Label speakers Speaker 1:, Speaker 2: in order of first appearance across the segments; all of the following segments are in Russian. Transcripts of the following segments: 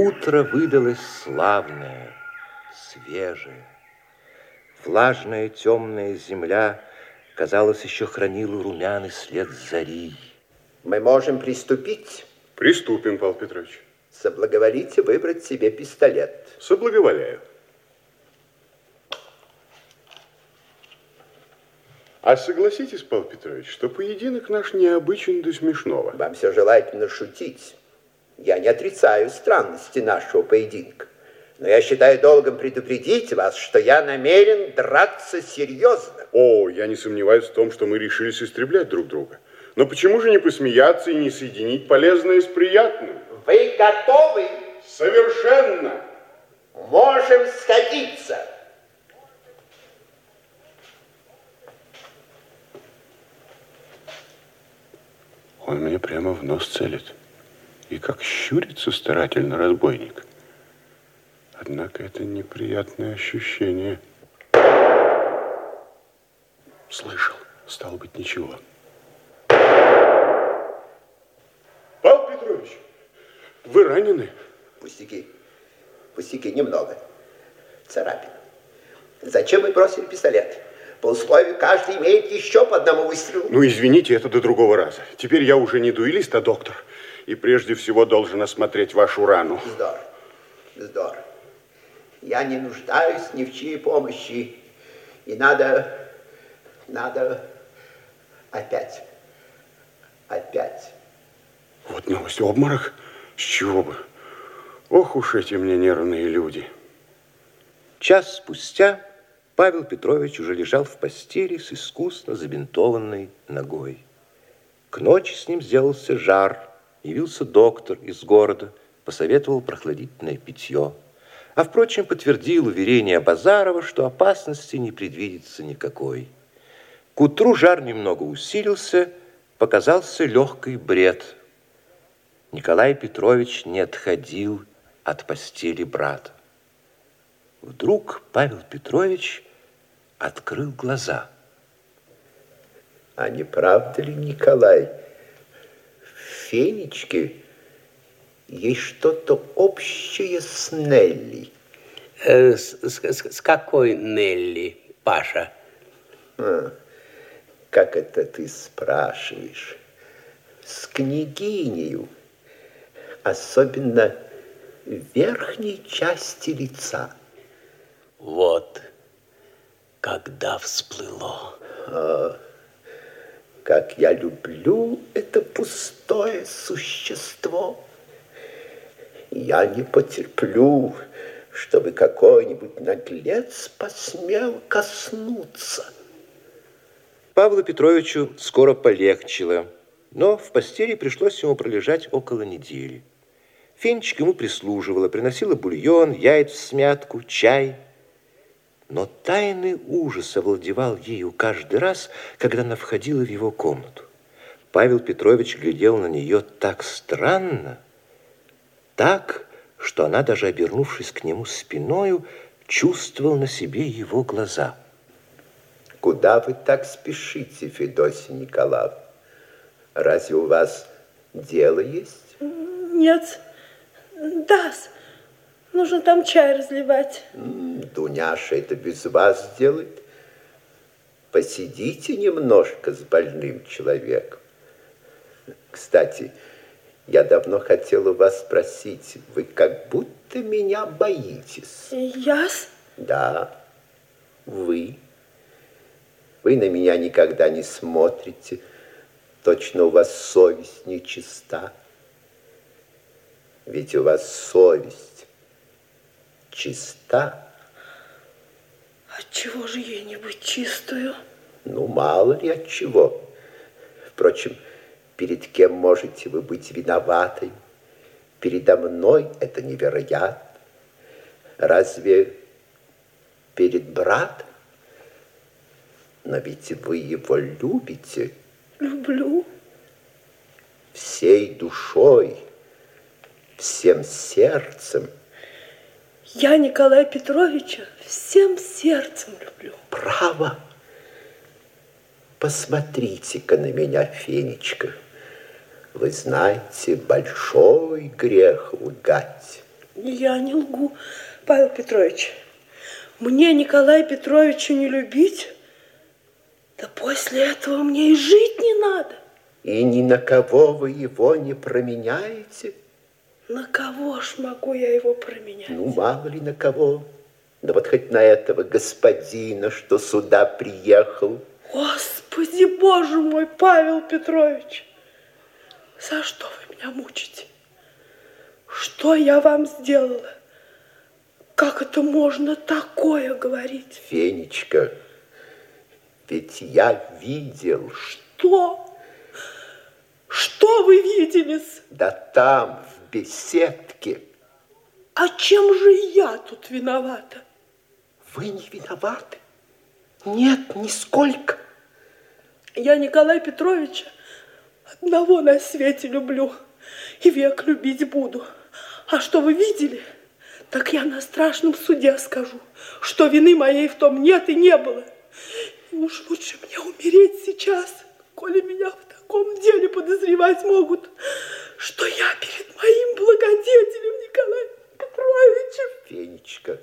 Speaker 1: Утро выдалось славное, свежее. Влажная темная земля, казалось, еще хранила румяный след зари.
Speaker 2: Мы можем приступить?
Speaker 3: Приступим, Павел Петрович.
Speaker 2: Соблаговолите выбрать себе пистолет.
Speaker 3: Соблаговоляю. А согласитесь, Павел Петрович, что поединок наш необычен до смешного.
Speaker 2: Вам все желательно шутить. Я не отрицаю странности нашего поединка. Но я считаю долгом предупредить вас, что я намерен драться серьезно.
Speaker 3: О, я не сомневаюсь в том, что мы решились истреблять друг друга. Но почему же не посмеяться и не соединить полезное с приятным?
Speaker 2: Вы готовы?
Speaker 3: Совершенно.
Speaker 2: Можем сходиться.
Speaker 3: Он мне прямо в нос целит. И как щурится старательно разбойник. Однако это неприятное ощущение. Слышал. Стало быть, ничего. Павел Петрович, вы ранены?
Speaker 2: Пустяки. Пустяки немного. Царапин. Зачем вы бросили пистолет? По условию, каждый имеет еще по одному выстрелу.
Speaker 3: Ну, извините, это до другого раза. Теперь я уже не дуэлист, а доктор. И прежде всего должен осмотреть вашу рану.
Speaker 2: Здорово. Здорово. Я не нуждаюсь ни в чьей помощи. И надо, надо опять, опять.
Speaker 3: Вот новость. Обморок? С чего бы? Ох уж эти мне нервные люди.
Speaker 1: Час спустя Павел Петрович уже лежал в постели с искусно забинтованной ногой. К ночи с ним сделался жар. Явился доктор из города, посоветовал прохладительное питье. А, впрочем, подтвердил уверение Базарова, что опасности не предвидится никакой. К утру жар немного усилился, показался легкий бред. Николай Петрович не отходил от постели брата. Вдруг Павел Петрович открыл глаза.
Speaker 2: А не правда ли, Николай, Фенечке есть что-то общее с Нелли?
Speaker 4: Э, с, с, с какой Нелли, Паша?
Speaker 2: А, как это ты спрашиваешь? С княгинею, особенно верхней части лица.
Speaker 4: Вот когда всплыло.
Speaker 2: А, как я люблю это пустое существо. Я не потерплю, чтобы какой-нибудь наглец посмел коснуться.
Speaker 1: Павлу Петровичу скоро полегчало, но в постели пришлось ему пролежать около недели. Фенечка ему прислуживала, приносила бульон, яйца в смятку, чай – но тайный ужас овладевал ею каждый раз, когда она входила в его комнату. Павел Петрович глядел на нее так странно, так, что она, даже обернувшись к нему спиною, чувствовала на себе его глаза.
Speaker 2: Куда вы так спешите, Федосия Николаевна? Разве у вас дело есть?
Speaker 5: Нет, да, Нужно там чай разливать.
Speaker 2: Дуняша это без вас сделает. Посидите немножко с больным человеком. Кстати, я давно хотела вас спросить, вы как будто меня боитесь.
Speaker 5: Я?
Speaker 2: Да, вы. Вы на меня никогда не смотрите. Точно у вас совесть нечиста. Ведь у вас совесть чиста.
Speaker 5: Отчего же ей не быть чистую?
Speaker 2: Ну, мало ли от чего. Впрочем, перед кем можете вы быть виноватой? Передо мной это невероятно. Разве перед братом? Но ведь вы его любите.
Speaker 5: Люблю.
Speaker 2: Всей душой, всем сердцем.
Speaker 5: Я Николая Петровича всем сердцем люблю.
Speaker 2: Право. Посмотрите-ка на меня, Фенечка. Вы знаете, большой грех лгать.
Speaker 6: Я не лгу, Павел Петрович. Мне Николая Петровича не любить, да после этого мне и жить не надо.
Speaker 2: И ни на кого вы его не променяете?
Speaker 6: На кого ж могу я его променять?
Speaker 2: Ну, мало ли на кого. Да вот хоть на этого господина, что сюда приехал.
Speaker 6: Господи, боже мой, Павел Петрович, за что вы меня мучите? Что я вам сделала? Как это можно такое говорить?
Speaker 2: Фенечка, ведь я видел.
Speaker 6: Что? Что вы видели?
Speaker 2: Да там, беседке.
Speaker 6: А чем же я тут виновата?
Speaker 2: Вы не виноваты? Нет, нисколько.
Speaker 6: Я Николая Петровича одного на свете люблю и век любить буду. А что вы видели, так я на страшном суде скажу, что вины моей в том нет и не было. И уж лучше мне умереть сейчас, коли меня в таком деле подозревать могут, что я перед моим благодетелем Николаем Петровичем.
Speaker 2: Фенечка,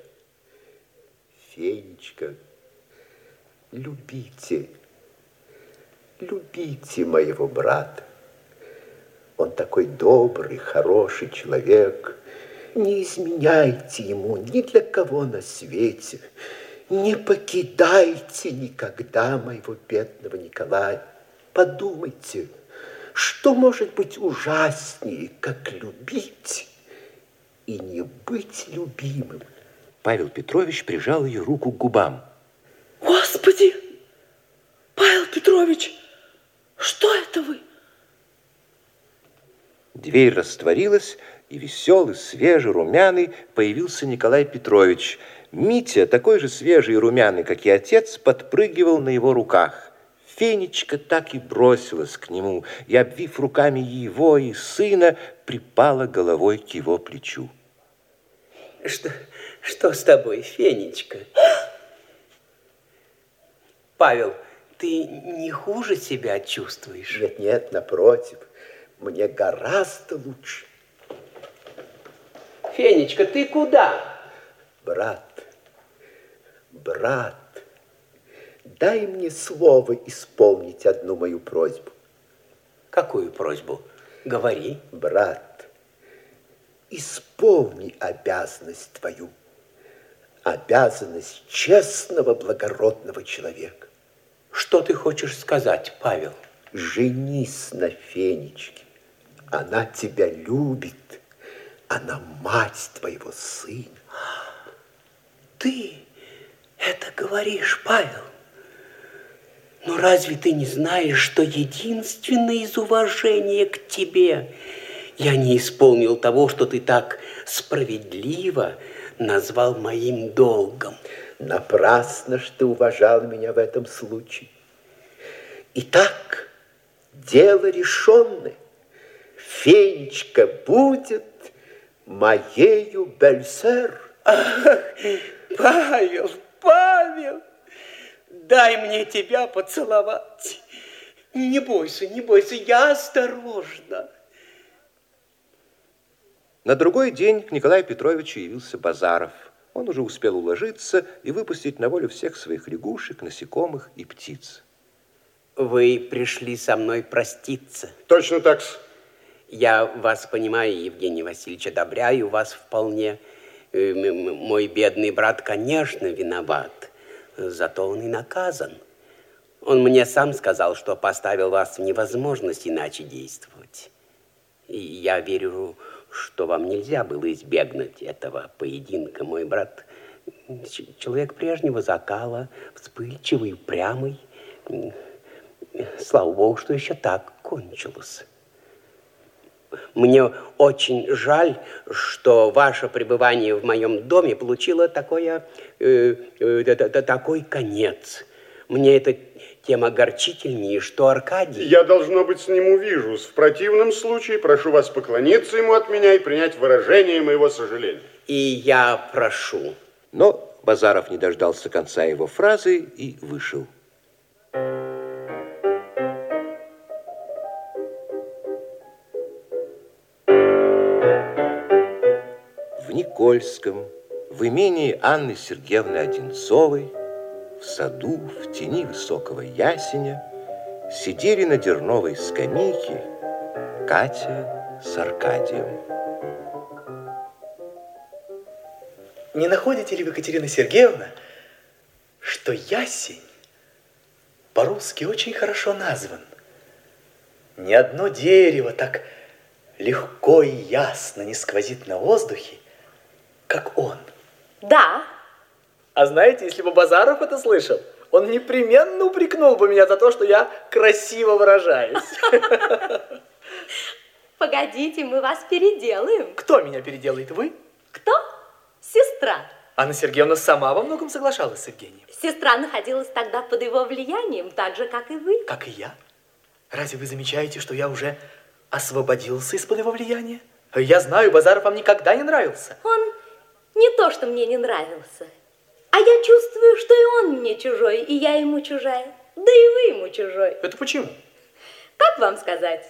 Speaker 2: Фенечка, любите, любите моего брата. Он такой добрый, хороший человек. Не изменяйте ему ни для кого на свете. Не покидайте никогда моего бедного Николая. Подумайте, что может быть ужаснее, как любить и не быть любимым?
Speaker 1: Павел Петрович прижал ее руку к губам.
Speaker 6: Господи! Павел Петрович, что это вы?
Speaker 1: Дверь растворилась, и веселый, свежий, румяный появился Николай Петрович. Митя, такой же свежий и румяный, как и отец, подпрыгивал на его руках. Фенечка так и бросилась к нему, и, обвив руками его и сына, припала головой к его плечу.
Speaker 4: Что, что с тобой, Фенечка? Павел, ты не хуже себя чувствуешь?
Speaker 2: Нет, нет, напротив, мне гораздо лучше.
Speaker 4: Фенечка, ты куда?
Speaker 2: Брат, брат, дай мне слово исполнить одну мою просьбу.
Speaker 4: Какую просьбу? Говори.
Speaker 2: Брат, исполни обязанность твою, обязанность честного, благородного человека.
Speaker 4: Что ты хочешь сказать, Павел?
Speaker 2: Женись на Фенечке. Она тебя любит. Она мать твоего сына.
Speaker 4: Ты это говоришь, Павел? Но разве ты не знаешь, что единственное из уважения к тебе я не исполнил того, что ты так справедливо назвал моим долгом?
Speaker 2: Напрасно, что ты уважал меня в этом случае. Итак, дело решенное. Фенечка будет моею Бельсер.
Speaker 4: Ах, Павел, Павел, дай мне тебя поцеловать. Не бойся, не бойся, я осторожно.
Speaker 1: На другой день к Николаю Петровичу явился Базаров. Он уже успел уложиться и выпустить на волю всех своих лягушек, насекомых и птиц.
Speaker 4: Вы пришли со мной проститься.
Speaker 3: Точно так. -с.
Speaker 4: Я вас понимаю, Евгений Васильевич, одобряю вас вполне. Э, мой бедный брат, конечно, виноват, зато он и наказан. Он мне сам сказал, что поставил вас в невозможность иначе действовать. И я верю, что вам нельзя было избегнуть этого поединка. Мой брат человек прежнего закала, вспыльчивый, упрямый. Слава Богу, что еще так кончилось. Мне очень жаль, что ваше пребывание в моем доме получило такое, э, э, такой конец. Мне это тем огорчительнее, что Аркадий...
Speaker 3: Я, должно быть, с ним увижусь. В противном случае прошу вас поклониться ему от меня и принять выражение моего сожаления.
Speaker 4: И я прошу.
Speaker 1: Но Базаров не дождался конца его фразы и вышел. Никольском, в имении Анны Сергеевны Одинцовой, в саду, в тени высокого ясеня, сидели на дерновой скамейке Катя с Аркадием.
Speaker 7: Не находите ли вы, Катерина Сергеевна, что ясень по-русски очень хорошо назван? Ни одно дерево так легко и ясно не сквозит на воздухе, как он.
Speaker 8: Да.
Speaker 7: А знаете, если бы Базаров это слышал, он непременно упрекнул бы меня за то, что я красиво выражаюсь.
Speaker 8: Погодите, мы вас переделаем.
Speaker 7: Кто меня переделает? Вы?
Speaker 8: Кто? Сестра.
Speaker 7: Анна Сергеевна сама во многом соглашалась с Евгением.
Speaker 8: Сестра находилась тогда под его влиянием, так же, как и вы.
Speaker 7: Как и я? Разве вы замечаете, что я уже освободился из-под его влияния? Я знаю, Базаров вам никогда не нравился.
Speaker 8: Он не то, что мне не нравился, а я чувствую, что и он мне чужой, и я ему чужая. Да и вы ему чужой.
Speaker 7: Это почему?
Speaker 8: Как вам сказать?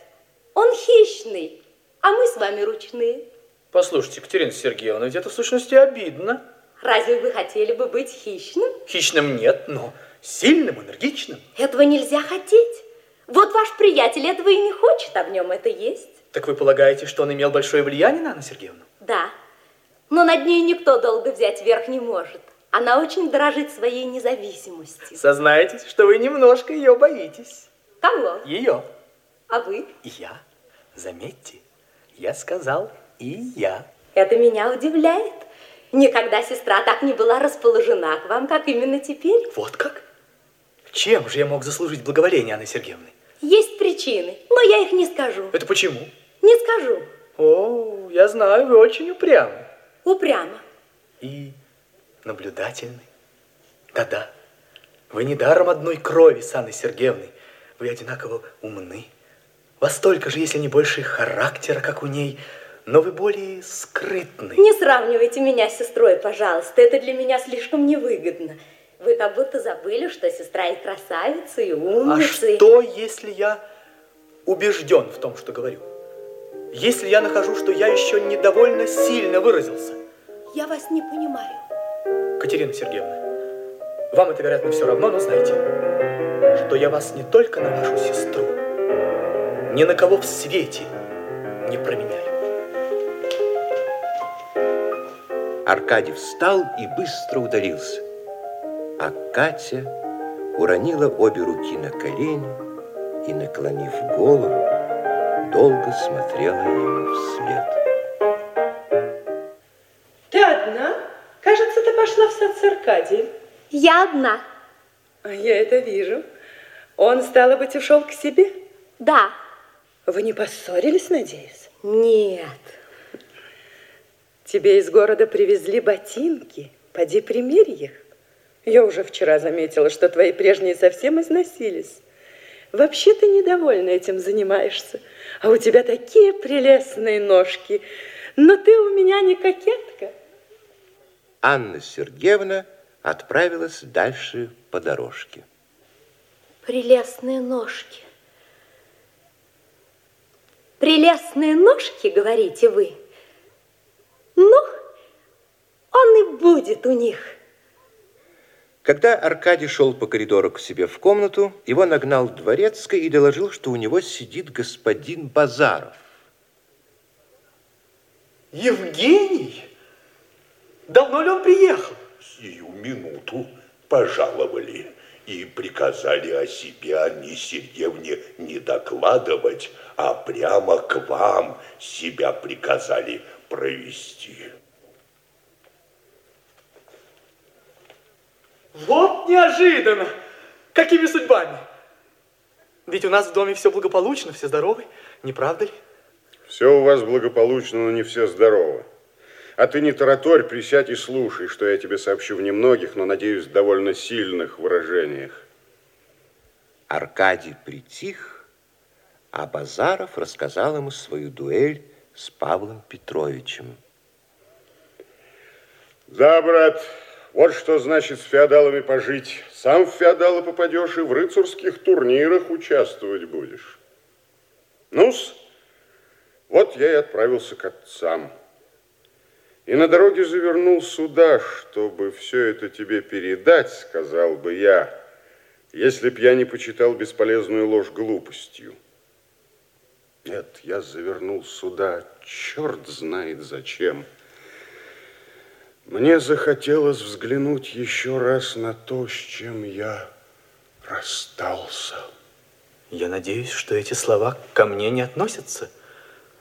Speaker 8: Он хищный, а мы с вами ручные.
Speaker 7: Послушайте, Екатерина Сергеевна, ведь это в сущности обидно.
Speaker 8: Разве вы хотели бы быть хищным?
Speaker 7: Хищным нет, но сильным, энергичным.
Speaker 8: Этого нельзя хотеть. Вот ваш приятель этого и не хочет, а в нем это есть.
Speaker 7: Так вы полагаете, что он имел большое влияние на Анну Сергеевну?
Speaker 8: Да, но над ней никто долго взять верх не может. Она очень дорожит своей независимостью.
Speaker 7: Сознаетесь, что вы немножко ее боитесь.
Speaker 8: Кого?
Speaker 7: Ее.
Speaker 8: А вы?
Speaker 7: Я. Заметьте, я сказал и я.
Speaker 8: Это меня удивляет. Никогда сестра так не была расположена к вам, как именно теперь.
Speaker 7: Вот как? Чем же я мог заслужить благоволение Анны Сергеевны?
Speaker 8: Есть причины, но я их не скажу.
Speaker 7: Это почему?
Speaker 8: Не скажу.
Speaker 7: О, я знаю, вы очень упрямы.
Speaker 8: Упрямо.
Speaker 7: И наблюдательны. Да-да, вы недаром одной крови с Анной Сергеевной. Вы одинаково умны. Вас столько же, если не больше характера, как у ней, но вы более скрытны.
Speaker 8: Не сравнивайте меня с сестрой, пожалуйста. Это для меня слишком невыгодно. Вы как будто забыли, что сестра и красавица, и умница.
Speaker 7: А что, если я убежден в том, что говорю? Если я нахожу, что я еще недовольно сильно выразился?
Speaker 8: Я вас не понимаю.
Speaker 7: Катерина Сергеевна, вам это, вероятно, все равно, но знайте, что я вас не только на вашу сестру, ни на кого в свете не променяю.
Speaker 1: Аркадий встал и быстро удалился. А Катя уронила обе руки на колени и, наклонив голову, долго смотрела ему вслед.
Speaker 5: Ты одна? Кажется, ты пошла в сад с Аркадием.
Speaker 8: Я одна.
Speaker 5: А я это вижу. Он, стало быть, ушел к себе?
Speaker 8: Да.
Speaker 5: Вы не поссорились, надеюсь?
Speaker 8: Нет.
Speaker 5: Тебе из города привезли ботинки. Поди примерь их. Я уже вчера заметила, что твои прежние совсем износились. Вообще ты недовольна этим занимаешься. А у тебя такие прелестные ножки. Но ты у меня не кокетка.
Speaker 1: Анна Сергеевна отправилась дальше по дорожке.
Speaker 8: Прелестные ножки. Прелестные ножки, говорите вы? Ну, он и будет у них.
Speaker 1: Когда Аркадий шел по коридору к себе в комнату, его нагнал дворецкий и доложил, что у него сидит господин Базаров.
Speaker 7: Евгений? Давно ли он приехал?
Speaker 9: Сию минуту пожаловали и приказали о себе Анне Сергеевне не докладывать, а прямо к вам себя приказали провести.
Speaker 7: Вот неожиданно! Какими судьбами? Ведь у нас в доме все благополучно, все здоровы, не правда ли?
Speaker 3: Все у вас благополучно, но не все здоровы. А ты не тараторь, присядь и слушай, что я тебе сообщу в немногих, но, надеюсь, довольно сильных выражениях.
Speaker 1: Аркадий притих, а Базаров рассказал ему свою дуэль с Павлом Петровичем.
Speaker 3: Да, брат, вот что значит с феодалами пожить. Сам в феодалы попадешь и в рыцарских турнирах участвовать будешь. Ну-с, вот я и отправился к отцам. И на дороге завернул сюда, чтобы все это тебе передать, сказал бы я, если б я не почитал бесполезную ложь глупостью. Нет, я завернул сюда, черт знает зачем. Мне захотелось взглянуть еще раз на то, с чем я расстался.
Speaker 7: Я надеюсь, что эти слова ко мне не относятся.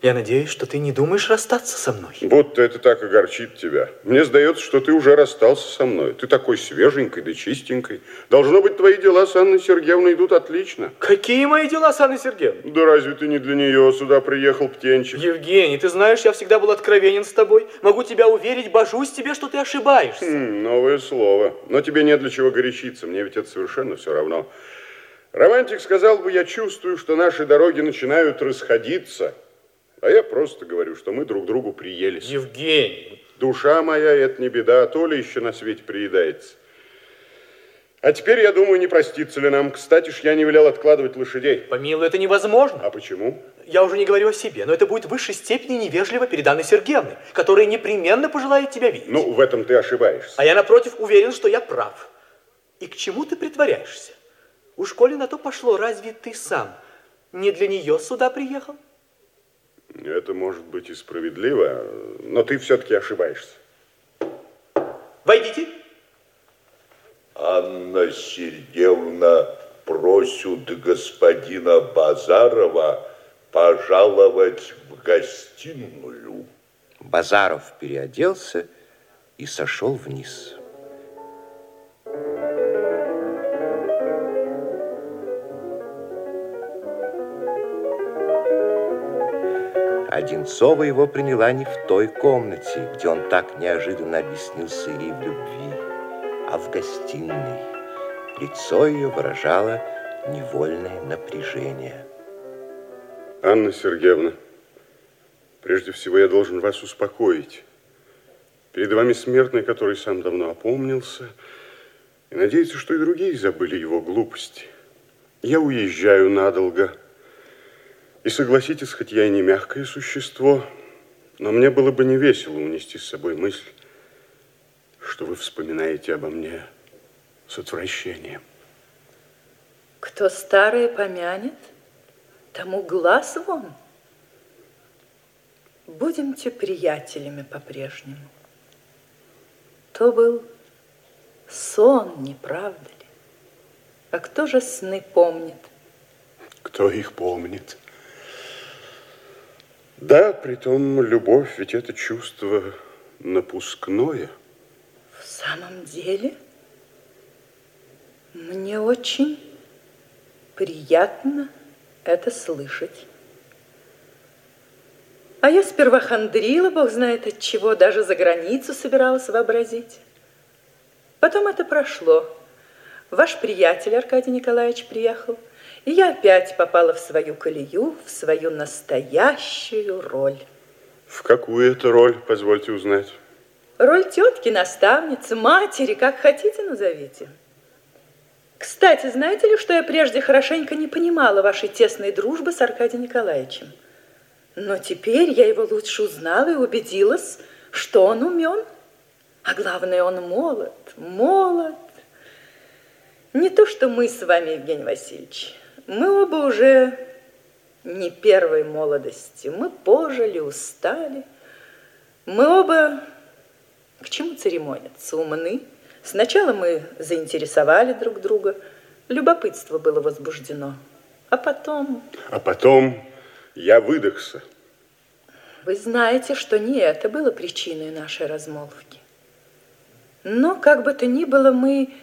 Speaker 7: Я надеюсь, что ты не думаешь расстаться со мной.
Speaker 3: Будто это так огорчит тебя. Мне сдается, что ты уже расстался со мной. Ты такой свеженькой да чистенькой. Должно быть, твои дела с Анной Сергеевной идут отлично.
Speaker 7: Какие мои дела с Анной Сергеевной?
Speaker 3: Да разве ты не для нее сюда приехал, птенчик?
Speaker 7: Евгений, ты знаешь, я всегда был откровенен с тобой. Могу тебя уверить, божусь тебе, что ты ошибаешься.
Speaker 3: Хм, новое слово. Но тебе нет для чего горячиться. Мне ведь это совершенно все равно. Романтик сказал бы, я чувствую, что наши дороги начинают расходиться. А я просто говорю, что мы друг другу приелись.
Speaker 7: Евгений.
Speaker 3: Душа моя, это не беда, а то ли еще на свете приедается. А теперь, я думаю, не простится ли нам. Кстати ж, я не велел откладывать лошадей.
Speaker 7: Помилуй, это невозможно.
Speaker 3: А почему?
Speaker 7: Я уже не говорю о себе, но это будет в высшей степени невежливо перед Анной Сергеевной, которая непременно пожелает тебя видеть.
Speaker 3: Ну, в этом ты ошибаешься.
Speaker 7: А я, напротив, уверен, что я прав. И к чему ты притворяешься? Уж коли на то пошло, разве ты сам не для нее сюда приехал?
Speaker 3: Это может быть и справедливо, но ты все-таки ошибаешься.
Speaker 7: Войдите.
Speaker 9: Анна Сергеевна просит господина Базарова пожаловать в гостиную.
Speaker 1: Базаров переоделся и сошел вниз. Одинцова его приняла не в той комнате, где он так неожиданно объяснился ей в любви, а в гостиной. Лицо ее выражало невольное напряжение.
Speaker 3: Анна Сергеевна, прежде всего я должен вас успокоить. Перед вами смертный, который сам давно опомнился, и надеется, что и другие забыли его глупости. Я уезжаю надолго, и согласитесь, хоть я и не мягкое существо, но мне было бы не весело унести с собой мысль, что вы вспоминаете обо мне с отвращением.
Speaker 5: Кто старое помянет, тому глаз вон. Будемте приятелями по-прежнему. То был сон, не правда ли? А кто же сны помнит?
Speaker 3: Кто их помнит? Да, притом любовь, ведь это чувство напускное.
Speaker 5: В самом деле, мне очень приятно это слышать. А я сперва хандрила, бог знает от чего, даже за границу собиралась вообразить. Потом это прошло. Ваш приятель Аркадий Николаевич приехал – и я опять попала в свою колею, в свою настоящую роль.
Speaker 3: В какую это роль, позвольте узнать?
Speaker 5: Роль тетки, наставницы, матери, как хотите назовите. Кстати, знаете ли, что я прежде хорошенько не понимала вашей тесной дружбы с Аркадием Николаевичем? Но теперь я его лучше узнала и убедилась, что он умен. А главное, он молод, молод. Не то, что мы с вами, Евгений Васильевич. Мы оба уже не первой молодости. Мы пожили, устали. Мы оба к чему церемониться? Умны. Сначала мы заинтересовали друг друга. Любопытство было возбуждено. А потом...
Speaker 3: А потом я выдохся.
Speaker 5: Вы знаете, что не это было причиной нашей размолвки. Но, как бы то ни было, мы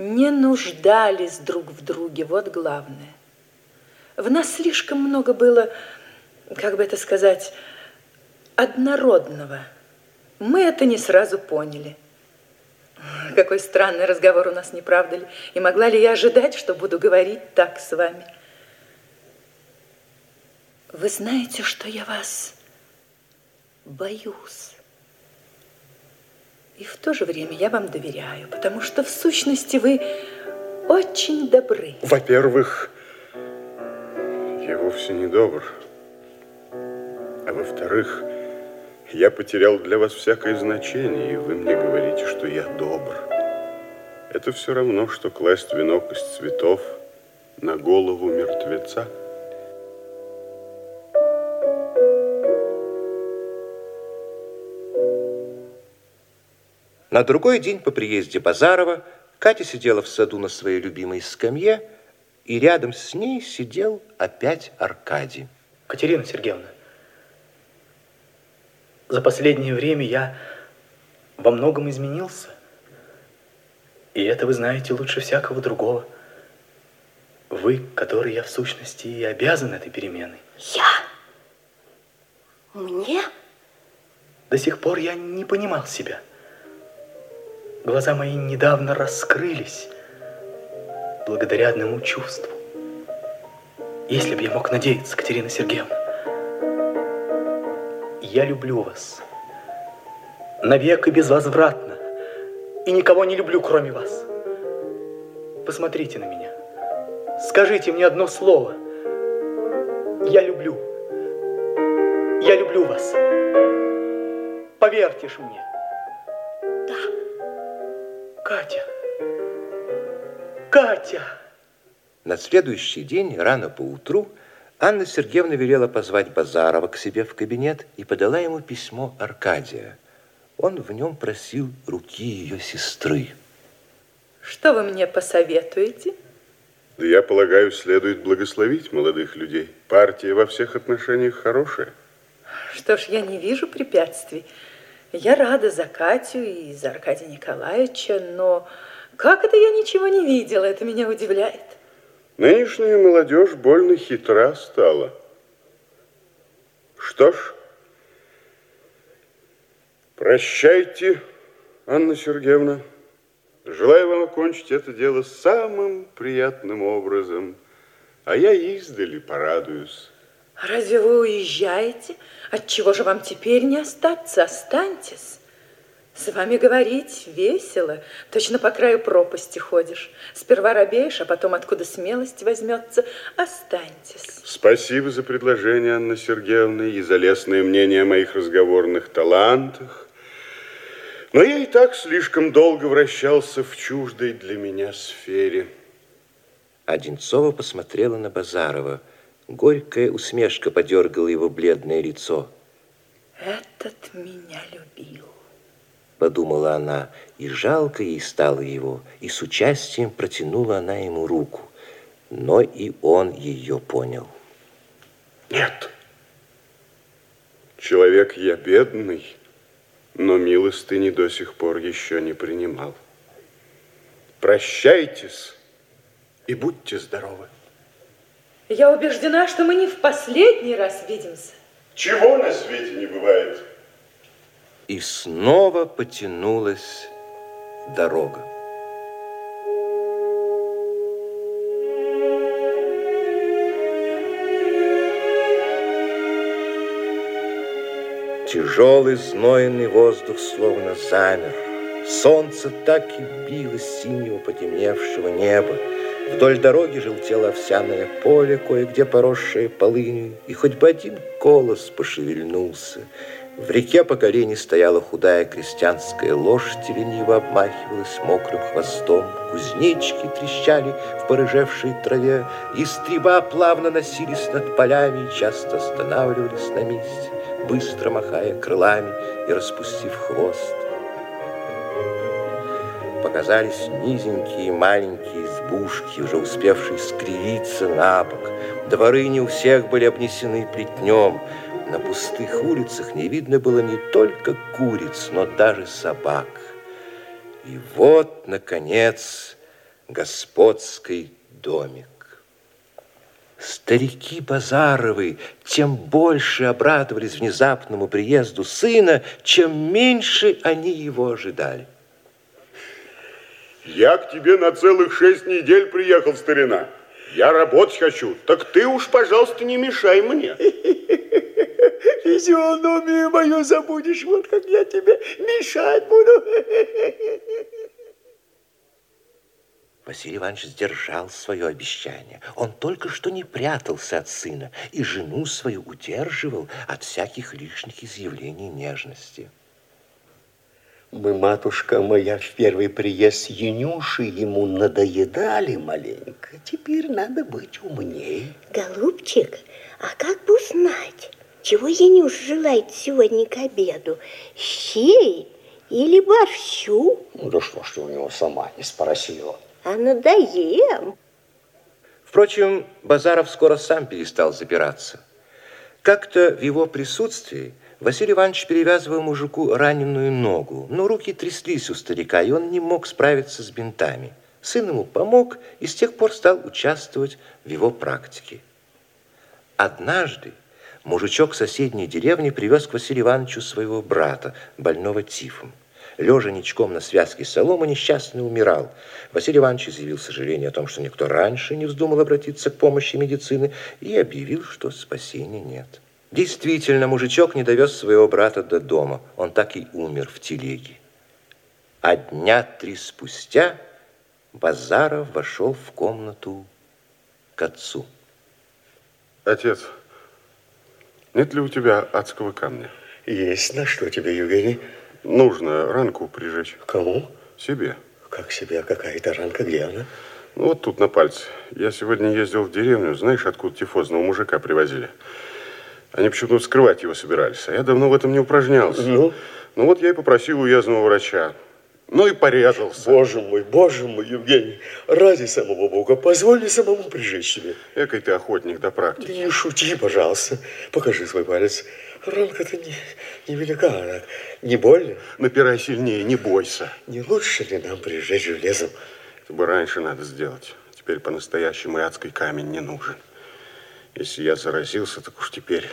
Speaker 5: не нуждались друг в друге, вот главное. В нас слишком много было, как бы это сказать, однородного. Мы это не сразу поняли. Какой странный разговор у нас, не правда ли? И могла ли я ожидать, что буду говорить так с вами? Вы знаете, что я вас боюсь. И в то же время я вам доверяю, потому что в сущности вы очень добры.
Speaker 3: Во-первых, я вовсе не добр. А во-вторых, Я потерял для вас всякое значение, и вы мне говорите, что я добр. Это все равно, что класть венок из цветов на голову мертвеца.
Speaker 1: На другой день по приезде Базарова Катя сидела в саду на своей любимой скамье, и рядом с ней сидел опять Аркадий.
Speaker 7: Катерина Сергеевна, за последнее время я во многом изменился. И это вы знаете лучше всякого другого. Вы, который я в сущности и обязан этой переменой.
Speaker 8: Я? Мне?
Speaker 7: До сих пор я не понимал себя. Глаза мои недавно раскрылись благодаря одному чувству. Если бы я мог надеяться, Катерина Сергеевна. Я люблю вас. Навек и безвозвратно. И никого не люблю, кроме вас. Посмотрите на меня. Скажите мне одно слово. Я люблю. Я люблю вас. Поверьте ж мне. Катя. Катя.
Speaker 1: На следующий день, рано поутру, Анна Сергеевна велела позвать Базарова к себе в кабинет и подала ему письмо Аркадия. Он в нем просил руки ее сестры.
Speaker 5: Что вы мне посоветуете?
Speaker 3: Да я полагаю, следует благословить молодых людей. Партия во всех отношениях хорошая.
Speaker 5: Что ж, я не вижу препятствий. Я рада за Катю и за Аркадия Николаевича, но как это я ничего не видела? Это меня удивляет.
Speaker 3: Нынешняя молодежь больно хитра стала. Что ж, прощайте, Анна Сергеевна. Желаю вам окончить это дело самым приятным образом, а я издали порадуюсь.
Speaker 5: Разве вы уезжаете? Отчего же вам теперь не остаться? Останьтесь. С вами говорить весело, точно по краю пропасти ходишь. Сперва робеешь, а потом откуда смелость возьмется. Останьтесь.
Speaker 3: Спасибо за предложение, Анна Сергеевна, и за лестное мнение о моих разговорных талантах. Но я и так слишком долго вращался в чуждой для меня сфере.
Speaker 1: Одинцова посмотрела на Базарова. Горькая усмешка подергала его бледное лицо.
Speaker 5: Этот меня любил
Speaker 1: подумала она, и жалко ей стало его, и с участием протянула она ему руку. Но и он ее понял.
Speaker 3: Нет. Человек я бедный, но милостыни до сих пор еще не принимал. Прощайтесь и будьте здоровы.
Speaker 5: Я убеждена, что мы не в последний раз видимся.
Speaker 3: Чего на свете не бывает?
Speaker 1: И снова потянулась дорога. Тяжелый знойный воздух словно замер. Солнце так и било синего потемневшего неба. Вдоль дороги желтело овсяное поле, кое-где поросшее полынью, и хоть бы один колос пошевельнулся — в реке по колени стояла худая крестьянская лошадь и лениво обмахивалась мокрым хвостом. Кузнечки трещали в порыжевшей траве, Истреба плавно носились над полями и часто останавливались на месте, быстро махая крылами и распустив хвост. Показались низенькие маленькие избушки, уже успевшие скривиться на бок. Дворы не у всех были обнесены плетнем, на пустых улицах не видно было не только куриц, но даже собак. И вот, наконец, господский домик. Старики Базаровы тем больше обрадовались внезапному приезду сына, чем меньше они его ожидали.
Speaker 3: Я к тебе на целых шесть недель приехал, старина. Я работать хочу. Так ты уж, пожалуйста, не мешай мне.
Speaker 2: Физиономию мою забудешь, вот как я тебе мешать буду.
Speaker 1: Василий Иванович сдержал свое обещание. Он только что не прятался от сына и жену свою удерживал от всяких лишних изъявлений нежности.
Speaker 10: Мы, матушка моя, в первый приезд Янюши ему надоедали маленько. Теперь надо быть умней.
Speaker 11: Голубчик, а как бы узнать, чего Янюш желает сегодня к обеду? Щи или борщу?
Speaker 10: Ну да что ж ты у него сама не спросила?
Speaker 11: А надоем.
Speaker 1: Впрочем, Базаров скоро сам перестал запираться. Как-то в его присутствии Василий Иванович перевязывал мужику раненую ногу, но руки тряслись у старика, и он не мог справиться с бинтами. Сын ему помог и с тех пор стал участвовать в его практике. Однажды мужичок соседней деревни привез к Василию Ивановичу своего брата, больного тифом. Лежа ничком на связке соломы, несчастный умирал. Василий Иванович изъявил сожаление о том, что никто раньше не вздумал обратиться к помощи медицины и объявил, что спасения нет. Действительно, мужичок не довез своего брата до дома. Он так и умер в телеге. А дня три спустя Базаров вошел в комнату к отцу.
Speaker 3: Отец, нет ли у тебя адского камня?
Speaker 10: Есть. На что тебе, Евгений?
Speaker 3: Нужно ранку прижечь.
Speaker 10: Кому?
Speaker 3: Себе.
Speaker 10: Как себе? Какая-то ранка? Где она?
Speaker 3: Ну, вот тут на пальце. Я сегодня ездил в деревню. Знаешь, откуда тифозного мужика привозили? Они почему-то скрывать его собирались, а я давно в этом не упражнялся.
Speaker 10: Ну?
Speaker 3: Ну вот я и попросил уездного врача. Ну и порезался.
Speaker 10: Боже мой, боже мой, Евгений, ради самого Бога, позволь мне самому прижечь тебе.
Speaker 3: Экой ты охотник до практики.
Speaker 10: Да не шути, пожалуйста. Покажи свой палец. Ранка-то не, не велика, она не больно.
Speaker 3: Напирай сильнее, не бойся.
Speaker 10: Не лучше ли нам прижечь железом?
Speaker 3: Это бы раньше надо сделать. Теперь по-настоящему адский камень не нужен. Если я заразился, так уж теперь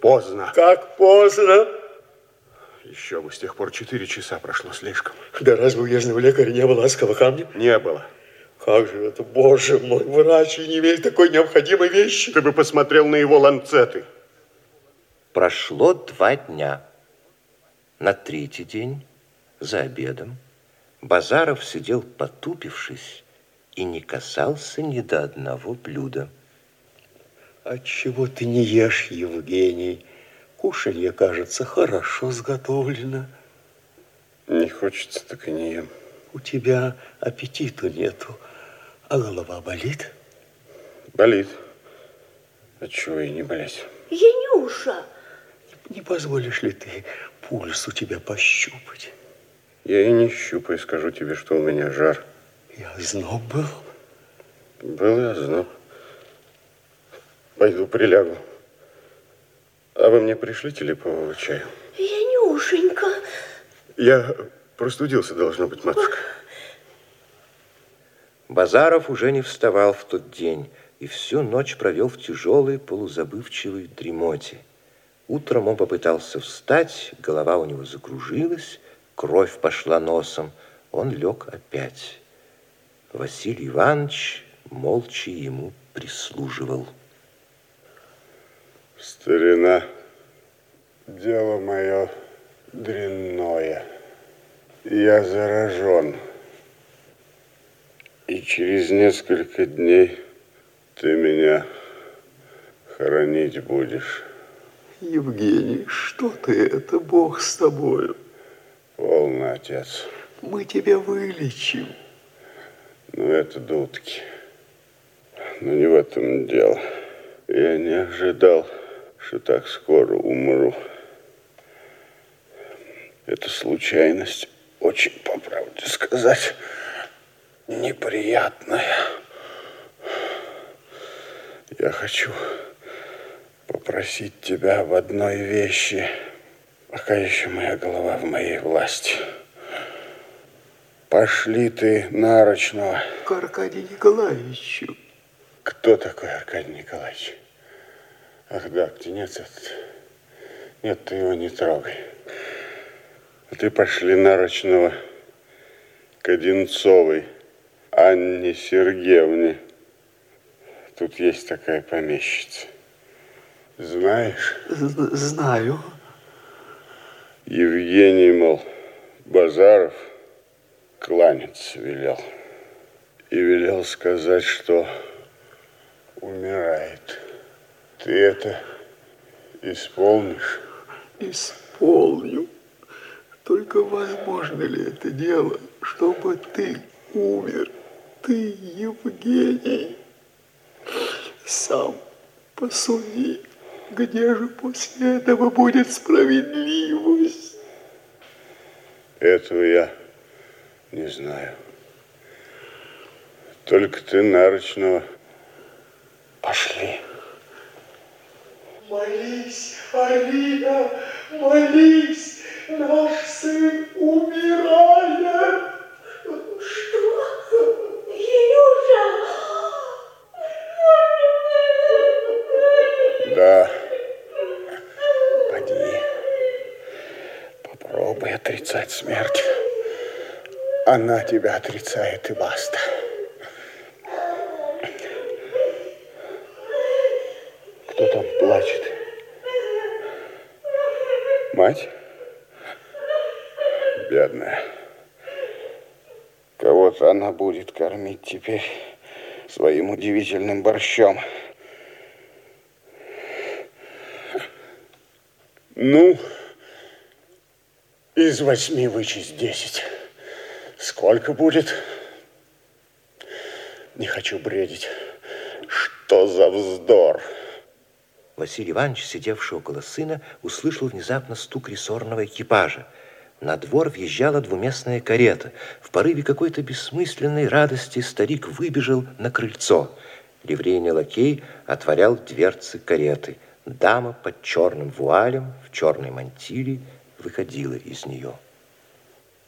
Speaker 3: поздно.
Speaker 10: Как поздно?
Speaker 3: Еще бы, с тех пор четыре часа прошло слишком.
Speaker 10: Да разве у ясного лекаря не было адского камня?
Speaker 3: Не было.
Speaker 10: Как же это, боже мой, врач и не имеет такой необходимой вещи.
Speaker 3: Ты бы посмотрел на его ланцеты.
Speaker 1: Прошло два дня. На третий день, за обедом, Базаров сидел потупившись и не касался ни до одного блюда.
Speaker 10: Отчего ты не ешь, Евгений? Кушанье, кажется, хорошо сготовлено.
Speaker 3: Не хочется, так и не ем.
Speaker 10: У тебя аппетиту нету, а голова болит?
Speaker 3: Болит. А чего и не болеть?
Speaker 11: Янюша!
Speaker 10: Не позволишь ли ты пульс у тебя пощупать?
Speaker 3: Я и не щупаю, скажу тебе, что у меня жар.
Speaker 10: Я зноб был.
Speaker 3: Был я зноб. Пойду прилягу. А вы мне пришлите липового чаю?
Speaker 11: Янюшенька!
Speaker 3: Я простудился, должно быть, матушка.
Speaker 1: Базаров уже не вставал в тот день и всю ночь провел в тяжелой полузабывчивой дремоте. Утром он попытался встать, голова у него закружилась, кровь пошла носом. Он лег опять. Василий Иванович молча ему прислуживал.
Speaker 3: Старина, дело мое дрянное. Я заражен. И через несколько дней ты меня хоронить будешь.
Speaker 10: Евгений, что ты это, Бог с тобою?
Speaker 3: Полно, отец.
Speaker 10: Мы тебя вылечим.
Speaker 3: Ну, это дудки. Но не в этом дело. Я не ожидал, что так скоро умру. Это случайность, очень, по правде сказать, неприятная. Я хочу попросить тебя об одной вещи, пока еще моя голова в моей власти. Пошли ты нарочного.
Speaker 10: К Аркадию Николаевичу.
Speaker 3: Кто такой Аркадий Николаевич? Ах да, птенец этот. Нет, ты его не трогай. А ты пошли нарочного к Одинцовой Анне Сергеевне. Тут есть такая помещица. Знаешь?
Speaker 10: Знаю.
Speaker 3: Евгений, мол, Базаров кланяться велел. и велел сказать, что умирает. Ты это исполнишь?
Speaker 10: Исполню. Только возможно ли это дело, чтобы ты умер? Ты, Евгений, сам посуди, где же после этого будет справедливость?
Speaker 3: Этого я не знаю. Только ты нарочного.
Speaker 10: Пошли.
Speaker 12: Молись, Арина, молись, наш сын умирает.
Speaker 11: Что? Янюша!
Speaker 3: Да. Поди. Попробуй отрицать смерть. Она тебя отрицает и баста. Кто там плачет? Мать? Бедная. Кого-то она будет кормить теперь своим удивительным борщом. Ну, из восьми вычесть десять. Сколько будет? Не хочу бредить. Что за вздор?
Speaker 1: Василий Иванович, сидевший около сына, услышал внезапно стук рессорного экипажа. На двор въезжала двуместная карета. В порыве какой-то бессмысленной радости старик выбежал на крыльцо. Ливрейный лакей отворял дверцы кареты. Дама под черным вуалем, в черной мантиле, выходила из нее.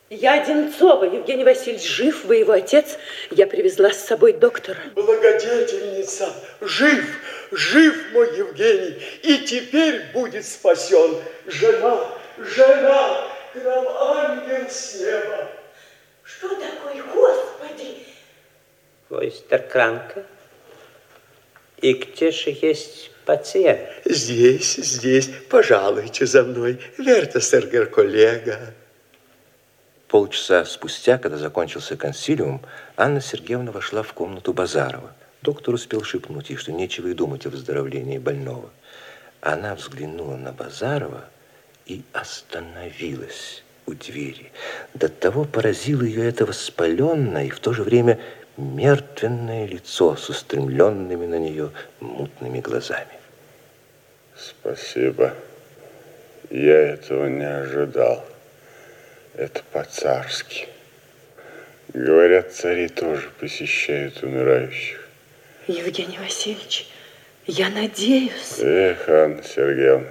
Speaker 5: Я Одинцова, Евгений Васильевич, жив, вы его отец. Я привезла с собой доктора.
Speaker 12: Благодетельница, жив, жив мой Евгений, и теперь будет спасен. Жена, жена, к нам ангел с неба.
Speaker 11: Что такое, Господи?
Speaker 4: Ойстеркранка. И где же есть пациент?
Speaker 10: Здесь, здесь. Пожалуйте за мной. Верта, сэр, коллега.
Speaker 1: Полчаса спустя, когда закончился консилиум, Анна Сергеевна вошла в комнату Базарова. Доктор успел шепнуть ей, что нечего и думать о выздоровлении больного. Она взглянула на Базарова и остановилась у двери. До того поразило ее это воспаленное и в то же время мертвенное лицо с устремленными на нее мутными глазами.
Speaker 3: Спасибо. Я этого не ожидал. Это по-царски. Говорят, цари тоже посещают умирающих.
Speaker 5: Евгений Васильевич, я надеюсь.
Speaker 3: Эх, Анна Сергеевна,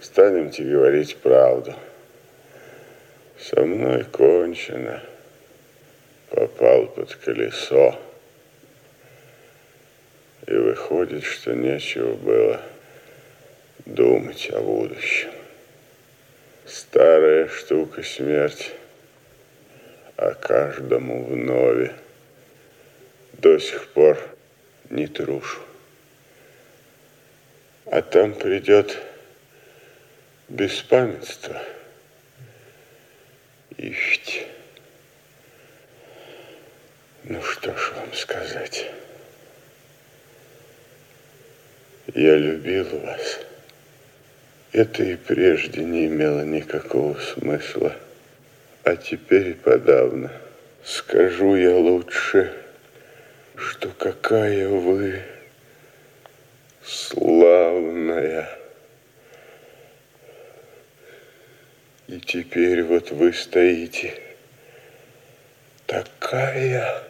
Speaker 3: станемте говорить правду. Со мной кончено. Попал под колесо. И выходит, что нечего было думать о будущем. Старая штука смерть, а каждому вновь. До сих пор не трушу. А там придет беспамятство. Ищите. Ну, что ж вам сказать. Я любил вас. Это и прежде не имело никакого смысла. А теперь и подавно. Скажу я лучше, что какая вы славная. И теперь вот вы стоите такая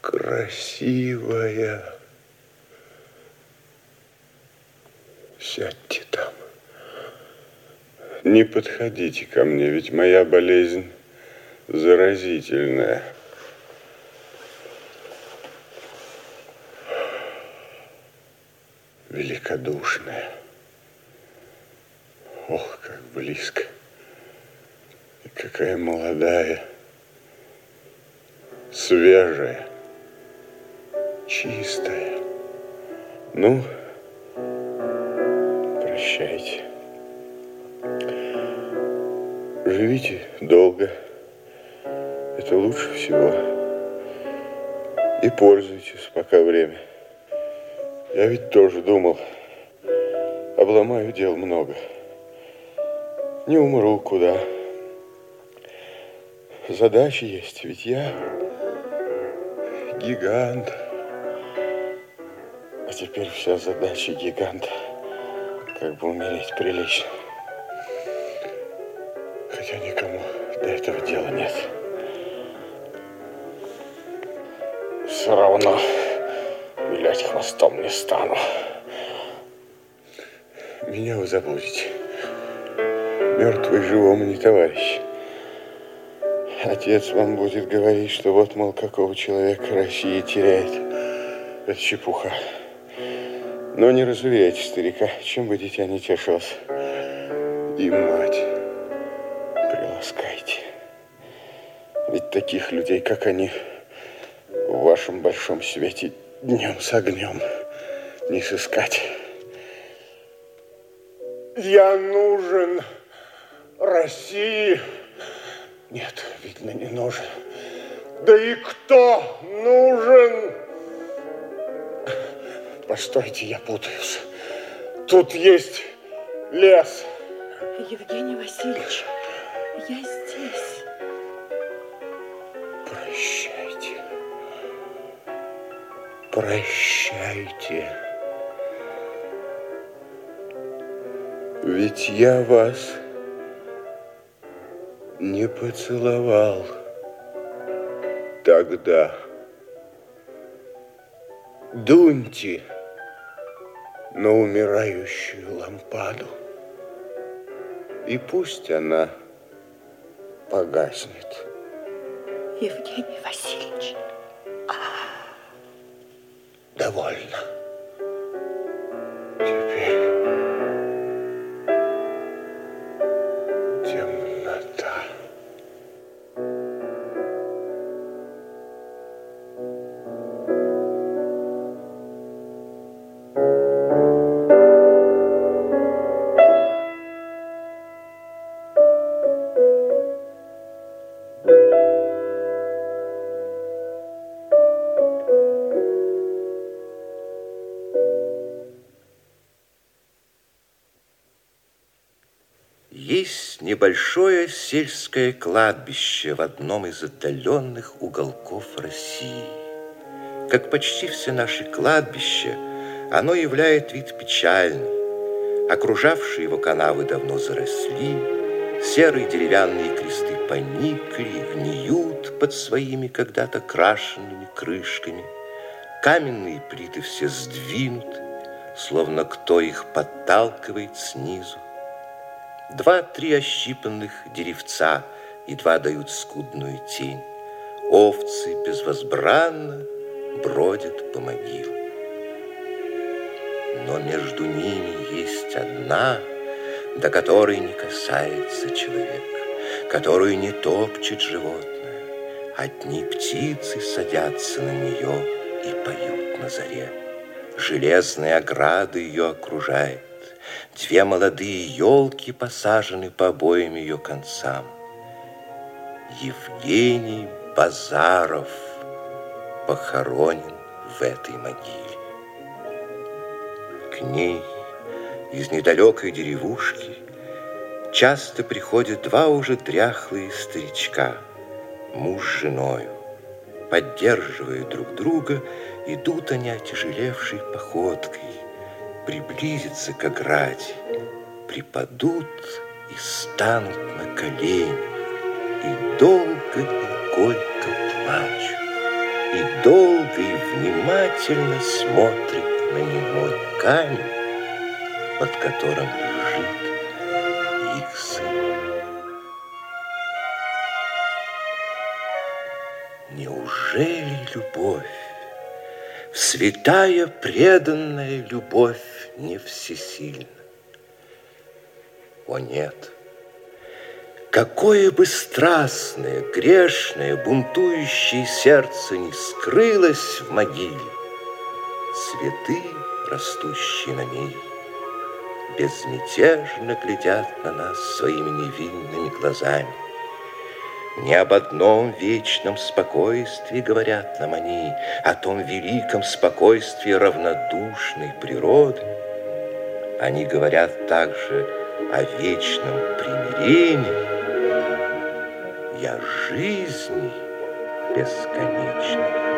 Speaker 3: красивая. Сядьте там. Не подходите ко мне, ведь моя болезнь заразительная. Великодушная. Ох, как близко. И какая молодая, свежая, чистая. Ну, прощайте. Живите долго. Это лучше всего. И пользуйтесь пока время. Я ведь тоже думал, обломаю дел много. Не умру куда. Задачи есть, ведь я гигант. А теперь вся задача гиганта, как бы умереть прилично. Хотя никому до этого дела нет. Все равно вилять хвостом не стану. Меня вы забудете. Мертвый живому не товарищ. Отец вам будет говорить, что вот, мол, какого человека Россия теряет. Это чепуха. Но не разуверяйте старика, чем бы дитя не тешилось. И мать приласкайте. Ведь таких людей, как они, в вашем большом свете днем с огнем не сыскать.
Speaker 12: Я нужен России.
Speaker 3: Нет, видно, не нужен.
Speaker 12: Да и кто нужен?
Speaker 3: Постойте, я путаюсь. Тут есть лес.
Speaker 5: Евгений Васильевич, я здесь.
Speaker 3: Прощайте. Прощайте. Ведь я вас не поцеловал тогда. Дуньте на умирающую лампаду, и пусть она погаснет.
Speaker 5: Евгений Васильевич.
Speaker 3: Довольно.
Speaker 1: Небольшое сельское кладбище в одном из отдаленных уголков России. Как почти все наши кладбища, оно являет вид печальный. Окружавшие его канавы давно заросли, серые деревянные кресты поникли, гниют под своими когда-то крашенными крышками. Каменные плиты все сдвинуты, словно кто их подталкивает снизу. Два-три ощипанных деревца едва дают скудную тень. Овцы безвозбранно бродят по могилам. Но между ними есть одна, до которой не касается человек, которую не топчет животное. Одни птицы садятся на нее и поют на заре. Железная ограда ее окружает. Две молодые елки посажены по обоим ее концам. Евгений Базаров похоронен в этой могиле. К ней из недалекой деревушки часто приходят два уже дряхлые старичка, муж с женою. Поддерживая друг друга, идут они отяжелевшей походкой, приблизятся к ограде, припадут и станут на колени, и долго и горько плачут, и долго и внимательно смотрят на немой камень, под которым лежит их сын. Неужели любовь, святая преданная любовь не всесильна? О нет! Какое бы страстное, грешное, бунтующее сердце не скрылось в могиле, цветы, растущие на ней, безмятежно глядят на нас своими невинными глазами. Не об одном вечном спокойствии говорят нам они, О том великом спокойствии равнодушной природы. Они говорят также о вечном примирении и о жизни бесконечной.